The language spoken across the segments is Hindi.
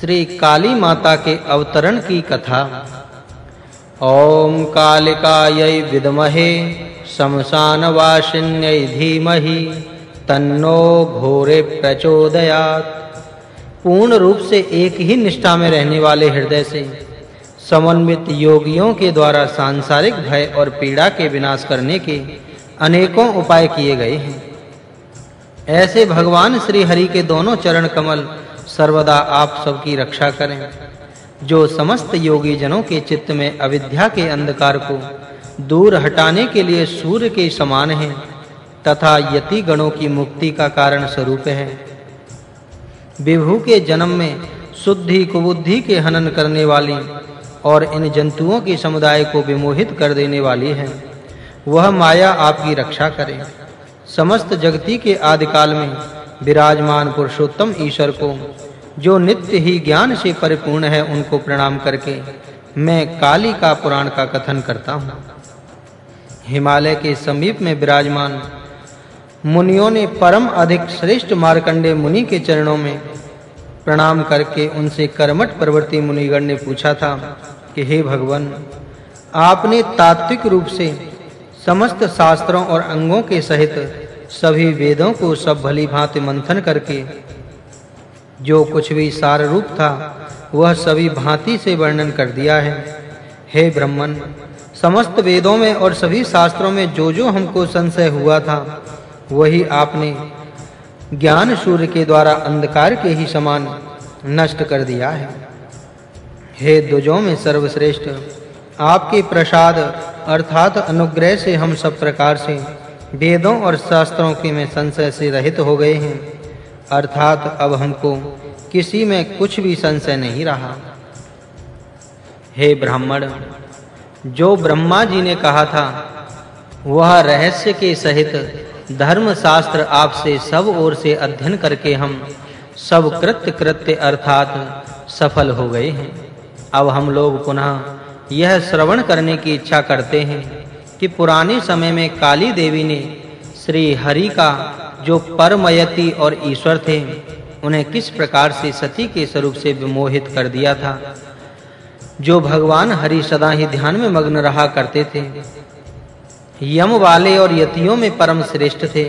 श्री काली माता के अवतरण की कथा। ओम कालिकायै विद्महे, शमशानवासिन्यै धीमहि, तन्नो घोरे प्रचोदयात्। पूर्ण रूप से एक ही निष्ठा में रहने वाले हृदय से, समन्वित योगियों के द्वारा सांसारिक भय और पीड़ा के विनाश करने के अनेकों उपाय किए गए हैं। ऐसे भगवान श्री हरि के दोनों चरण कमल सर्वदा आप सबकी रक्षा करें। जो समस्त योगी जनों के चित्त में अविद्या के अंधकार को दूर हटाने के लिए सूर्य के समान हैं, तथा यति गणों की मुक्ति का कारण स्वरूप है। विभु के जन्म में शुद्धि, कुबुद्धि के हनन करने वाली और इन जंतुओं के समुदाय को विमोहित कर देने वाली है। वह माया आपकी रक्षा करे। समस्त जगती के आदि काल में विराजमान पुरुषोत्तम ईश्वर को, जो नित्य ही ज्ञान से परिपूर्ण है, उनको प्रणाम करके मैं काली का पुराण का कथन करता हूँ। हिमालय के समीप में विराजमान मुनियों ने परम अधिक श्रेष्ठ मार्कंडे मुनि के चरणों में प्रणाम करके उनसे कर्मठ प्रवृत्ति मुनिगण ने पूछा था कि, हे भगवान, आपने तात्विक रूप से समस्त शास्त्रों और अंगों के सहित सभी वेदों को सब भली भांति मंथन करके, जो कुछ भी सार रूप था, वह सभी भांति से वर्णन कर दिया है। हे ब्रह्मन, समस्त वेदों में और सभी शास्त्रों में जो जो हमको संशय हुआ था, वही आपने ज्ञान सूर्य के द्वारा अंधकार के ही समान नष्ट कर दिया है। हे दुजों में सर्वश्रेष्ठ, आपके प्रसाद अर्थात अनुग्रह से हम सब प्रकार से वेदों और शास्त्रों के में संशय से रहित हो गए हैं। अर्थात अब हमको किसी में कुछ भी संशय नहीं रहा। हे ब्राह्मण, जो ब्रह्मा जी ने कहा था, वह रहस्य के सहित धर्म शास्त्र आपसे सब ओर से अध्ययन करके हम सब कृत्य कृत्य अर्थात सफल हो गए हैं। अब हम लोग पुनः यह श्रवण करने की इच्छा करते हैं। कि पुराने समय में काली देवी ने श्री हरि का जो परमयति और ईश्वर थे, उन्हें किस प्रकार से सती के स्वरूप से विमोहित कर दिया था? जो भगवान हरि सदा ही ध्यान में मग्न रहा करते थे, यम वाले और यतियों में परम श्रेष्ठ थे,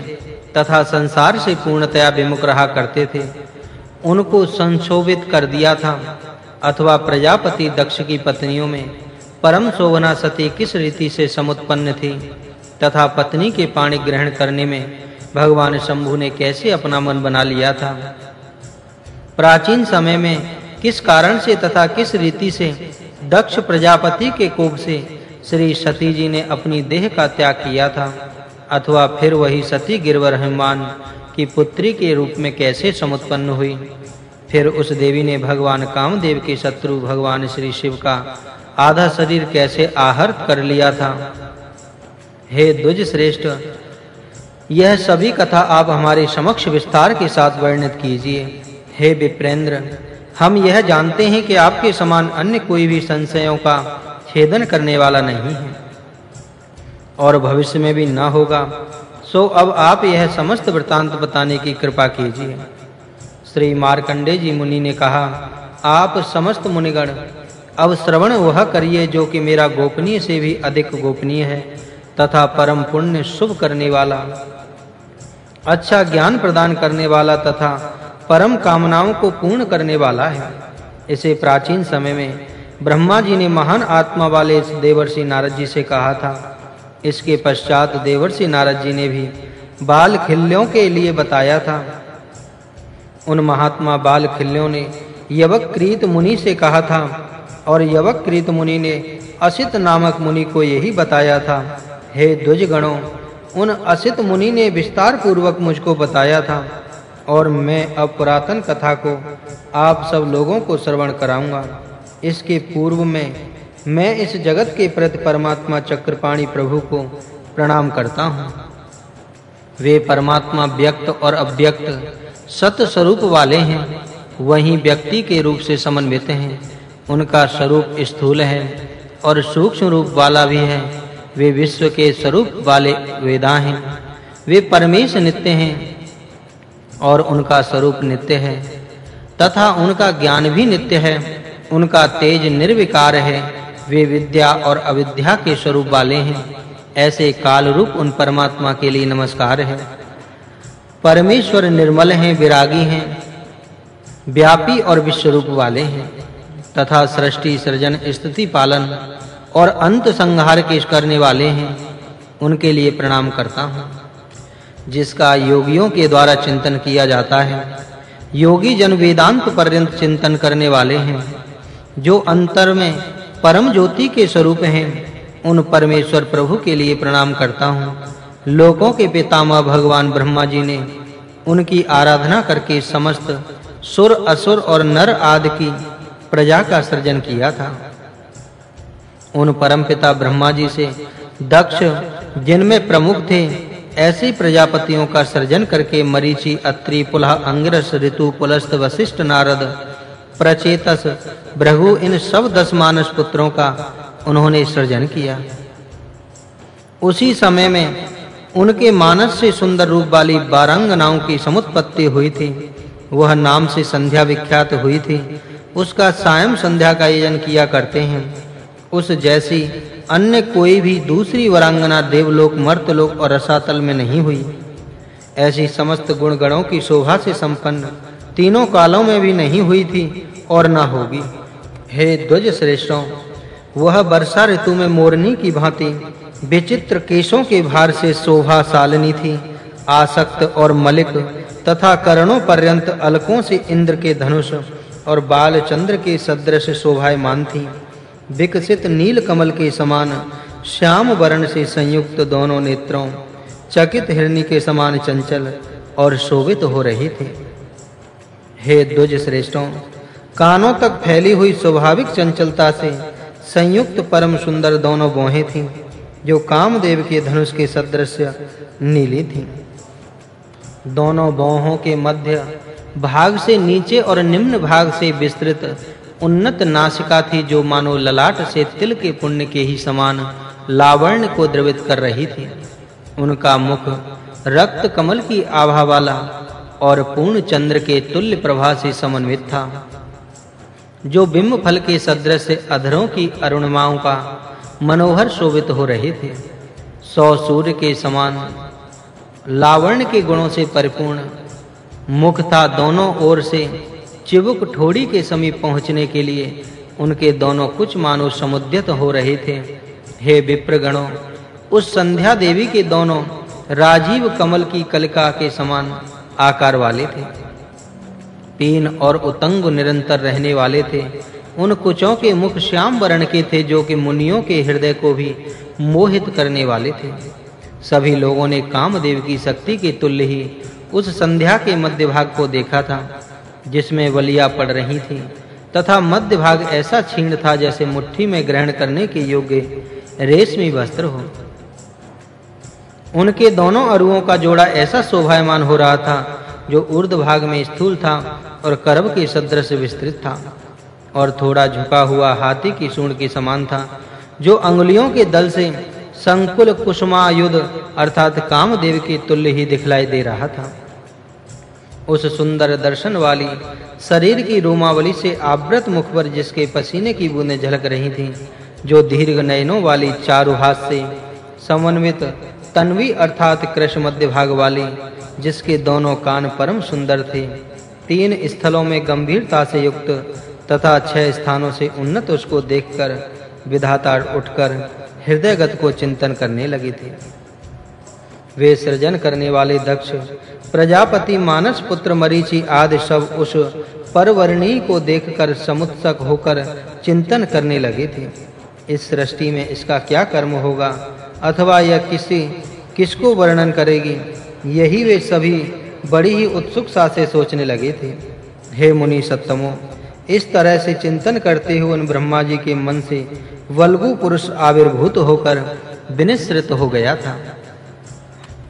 तथा संसार से पूर्णतया विमुख रहा करते थे, उनको संशोभित कर दिया था, अथवा प्रजापति दक्ष की पत्नियों में परम शोभना सती किस रीति से समुत्पन्न थी? तथा पत्नी के पाणी ग्रहण करने में भगवान शंभु ने कैसे अपना मन बना लिया था? प्राचीन समय में किस कारण से तथा किस रीति से दक्ष प्रजापति के कोप से श्री सती जी ने अपनी देह का त्याग किया था? अथवा फिर वही सती गिरवर हनुमान की पुत्री के रूप में कैसे समुत्पन्न हुई? फिर उस देवी ने भगवान कामदेव के शत्रु भगवान श्री शिव का आधा शरीर कैसे आहत कर लिया था? हे द्विज श्रेष्ठ, यह सभी कथा आप हमारे समक्ष विस्तार के साथ वर्णित कीजिए। हे विप्रेंद्र, हम यह जानते हैं कि आपके समान अन्य कोई भी संशयों का छेदन करने वाला नहीं है। और भविष्य में भी न होगा, सो अब आप यह समस्त वृतांत बताने की कृपा कीजिए। श्री मार्कंडे जी मुनि ने कहा, आप समस्त मुनिगण अब श्रवण वह करिए जो कि मेरा गोपनीय से भी अधिक गोपनीय है, तथा परम पुण्य शुभ करने वाला। अच्छा ज्ञान प्रदान करने वाला तथा परम कामनाओं को पूर्ण करने वाला है। इसे प्राचीन समय में ब्रह्मा जी ने महान आत्मा वाले इस देवर्षि नारद जी से कहा था। इसके पश्चात देवर्षि नारद जी ने भी बाल खिल्यों के लिए बताया था। उन महात्मा बाल खिल्यों ने यवक्रीत मुनि से कहा था और यवकृत मुनि ने असित नामक मुनि को यही बताया था, हे द्विज गणों उन असित मुनि ने विस्तार पूर्वक मुझको बताया था, और मैं अब पुरातन कथा को आप सब लोगों को श्रवण कराऊँगा। इसके पूर्व में मैं इस जगत के प्रति परमात्मा चक्रपाणी प्रभु को प्रणाम करता हूँ। वे परमात्मा व्यक्त और अव्यक्त सत स्वरूप वाले हैं, वही व्यक्ति के रूप से समन्वित हैं। उनका स्वरूप स्थूल है और सूक्ष्म रूप वाला भी है। वे विश्व के स्वरूप वाले वेदा हैं। वे परमेश नित्य हैं और उनका स्वरूप नित्य है। तथा उनका ज्ञान भी नित्य है। उनका तेज निर्विकार है। वे विद्या और अविद्या के स्वरूप वाले हैं। ऐसे काल रूप उन परमात्मा के लिए नमस्कार है। परमेश्वर निर्मल हैं, विरागी हैं, व्यापी और विश्व रूप वाले हैं। तथा सृष्टि सृजन स्थिति पालन और अंत संहार के करने वाले हैं, उनके लिए प्रणाम करता हूँ। जिसका योगियों के द्वारा चिंतन किया जाता है, योगी जन वेदांत पर्यंत चिंतन करने वाले हैं, जो अंतर में परम ज्योति के स्वरूप हैं, उन परमेश्वर प्रभु के लिए प्रणाम करता हूँ। लोकों के पितामह भगवान ब्रह्मा जी ने उनकी आराधना करके समस्त सुर असुर और नर आदि की प्रजा का सृजन किया था। उन परम पिता ब्रह्मा जी से दक्ष, जिनमें प्रमुख थे, ऐसी प्रजापतियों का सृजन करके मरीचि, अत्रि, पुलह, अंगिरस, ऋतु, पुलस्त, वशिष्ठ नारद, प्रचेतस, भृगु, इन सब दस मानस पुत्रों का उन्होंने सृजन किया। उसी समय में उनके मानस से सुंदर रूप वाली बारंगनाओं की समुत्पत्ति हुई थी। वह नाम से संध्या विख्यात हुई थी। उसका सायं संध्या का आयोजन किया करते हैं। उस जैसी अन्य कोई भी दूसरी वरांगना देवलोक, मर्तलोक और रसातल में नहीं हुई। ऐसी समस्त गुण गणों की शोभा से संपन्न तीनों कालों में भी नहीं हुई थी और ना होगी। हे ध्वज श्रेष्ठों वह वर्षा ऋतु में मोरनी की भांति विचित्र केशों के भार से शोभा सालनी थी। आसक्त और मलिक तथा करणों पर्यंत अलकों से इंद्र के धनुष और बाल चंद्र के सदृश शोभायमान थी। विकसित नील कमल के समान श्याम वर्ण से संयुक्त दोनों नेत्रों, चकित हिरणी के समान चंचल और शोभित हो रही थी। हे द्वज श्रेष्ठों, कानों तक फैली हुई स्वाभाविक चंचलता से संयुक्त परम सुंदर दोनों बोहें थीं, जो कामदेव के धनुष के सदृश नीली थीं। दोनों बोहों के मध्य भाग से नीचे और निम्न भाग से विस्तृत। उन्नत नासिका थी जो मानो ललाट से तिल के पुण्य के ही समान लावण्य को द्रवित कर रही थी। उनका मुख रक्त कमल की आभा वाला और पूर्ण चंद्र के तुल्य प्रभा से समन्वित था। जो बिंब फल के सदृश अधरों की अरुणिमाओं का मनोहर शोभित हो रहे थे। सौ सूर्य के समान लावण्य के गुणों से परिपूर्ण मुख था दोनों ओर से। चिबुक ठोड़ी के समीप पहुँचने के लिए उनके दोनों कुछ मानो समुद्यत हो रहे थे। हे विप्रगणों, उस संध्या देवी के दोनों राजीव कमल की कलिका के समान आकार वाले थे। पीन और उतंग निरंतर रहने वाले थे। उन कुचों के मुख श्याम वर्ण के थे जो कि मुनियों के हृदय को भी मोहित करने वाले थे। सभी लोगों ने कामदेव की शक्ति के तुल्य ही उस संध्या के मध्य भाग को देखा था, जिसमें वलिया पड़ रही थी, तथा मध्य भाग ऐसा छीण था जैसे मुट्ठी में ग्रहण करने के योग्य रेशमी वस्त्र हो। उनके दोनों अरुओं का जोड़ा ऐसा शोभायमान हो रहा था, जो ऊर्ध भाग में स्थूल था और करब के सदृश विस्तृत था, और थोड़ा झुका हुआ हाथी की सूंड के समान था, जो अंगुलियों के दल से संकुल कुसुमायुध अर्थात कामदेव के तुल्य ही दिखलाई दे रहा था। उस सुंदर दर्शन वाली शरीर की रोमावली से आवृत मुख पर जिसके पसीने की बूंदें झलक रही थीं, जो दीर्घ नयनों वाली चारु हाथ से समन्वित तन्वी अर्थात कृष्ण मध्य भाग वाली, जिसके दोनों कान परम सुंदर थे, तीन स्थलों में गंभीरता से युक्त तथा छह स्थानों से उन्नत उसको देखकर विधाता उठकर हृदयगत को चिंतन करने लगी थे। वे सृजन करने वाले दक्ष, प्रजापति मानस पुत्र मरीचि आदि सब उस परवर्णी को देखकर समुत्सक होकर चिंतन करने लगे थे। इस सृष्टि में इसका क्या कर्म होगा? अथवा यह किसी, किसको वर्णन करेगी? यही वे सभी बड़ी ही उत्सुकता से सोचने लगे थे। हे मुनि सत्तमो इस तरह से चिंतन करते हुए उन ब्रह्मा जी के मन से वल्गु पुरुष आविर्भूत होकर विनिश्रित हो गया था।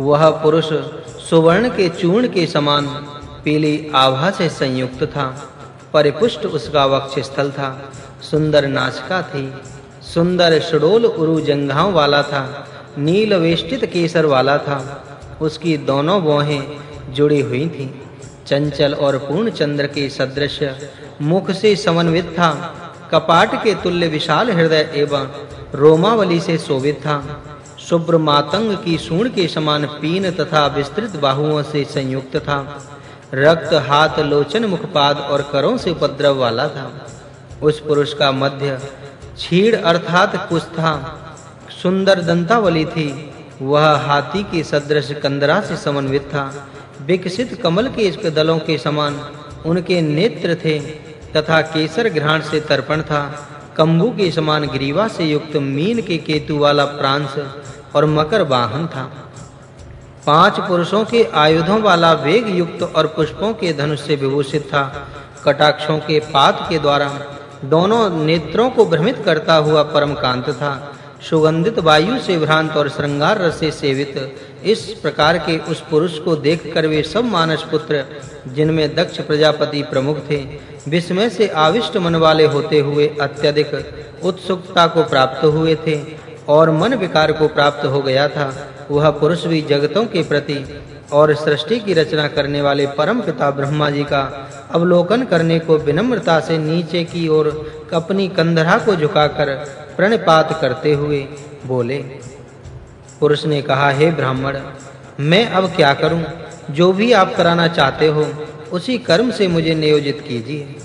वह पुरुष सुवर्ण के चूर्ण के समान पीली आभा से संयुक्त था, परिपुष्ट उसका वक्ष स्थल था, सुंदर नासिका थी, सुंदर षडोल उरु जंघाओं वाला था, नील वेष्टित केसर वाला था, उसकी दोनों भौहें जुड़ी हुई थीं, चंचल और पूर्ण चंद्र के सदृश मुख से समन्वित था, कपाट के तुल्य विशाल हृदय एवं रोमावली से शोभित था शुभ्र मातंग की सूंड के समान पीन तथा विस्तृत बाहुओं से संयुक्त था। रक्त, हाथ, लोचन, मुखपाद और करों से उपद्रव वाला था। उस पुरुष का मध्य छीड़ अर्थात कुछ था। सुंदर दंतावली थी। वह हाथी के सदृश कंदरा से समन्वित था। विकसित कमल के इसके दलों के समान उनके नेत्र थे तथा केसर घ्राण से तर्पण था। कंबू के समान ग्रीवा से युक्त मीन के केतु वाला प्रांश और मकर वाहन था। पाँच पुरुषों के आयुधों वाला वेग युक्त और पुष्पों के धनुष से विभूषित था। कटाक्षों के पात के द्वारा दोनों नेत्रों को भ्रमित करता हुआ परम कांत था। सुगंधित वायु से भ्रांत और श्रृंगार रस से सेवित, इस प्रकार के उस पुरुष को देखकर वे सब मानस पुत्र, जिनमें दक्ष प्रजापति प्रमुख थे, विस्मय से आविष्ट मन वाले होते हुए अत्यधिक उत्सुकता को प्राप्त हुए थे। और मन विकार को प्राप्त हो गया था, वह पुरुष भी जगतों के प्रति और सृष्टि की रचना करने वाले परम पिता ब्रह्मा जी का अवलोकन करने को विनम्रता से नीचे की ओर अपनी कंधरा को झुकाकर प्रणपात करते हुए बोले, पुरुष ने कहा, हे ब्राह्मण, मैं अब क्या करूँ? जो भी आप कराना चाहते हो, उसी कर्म से मुझे नियोजित कीजिए।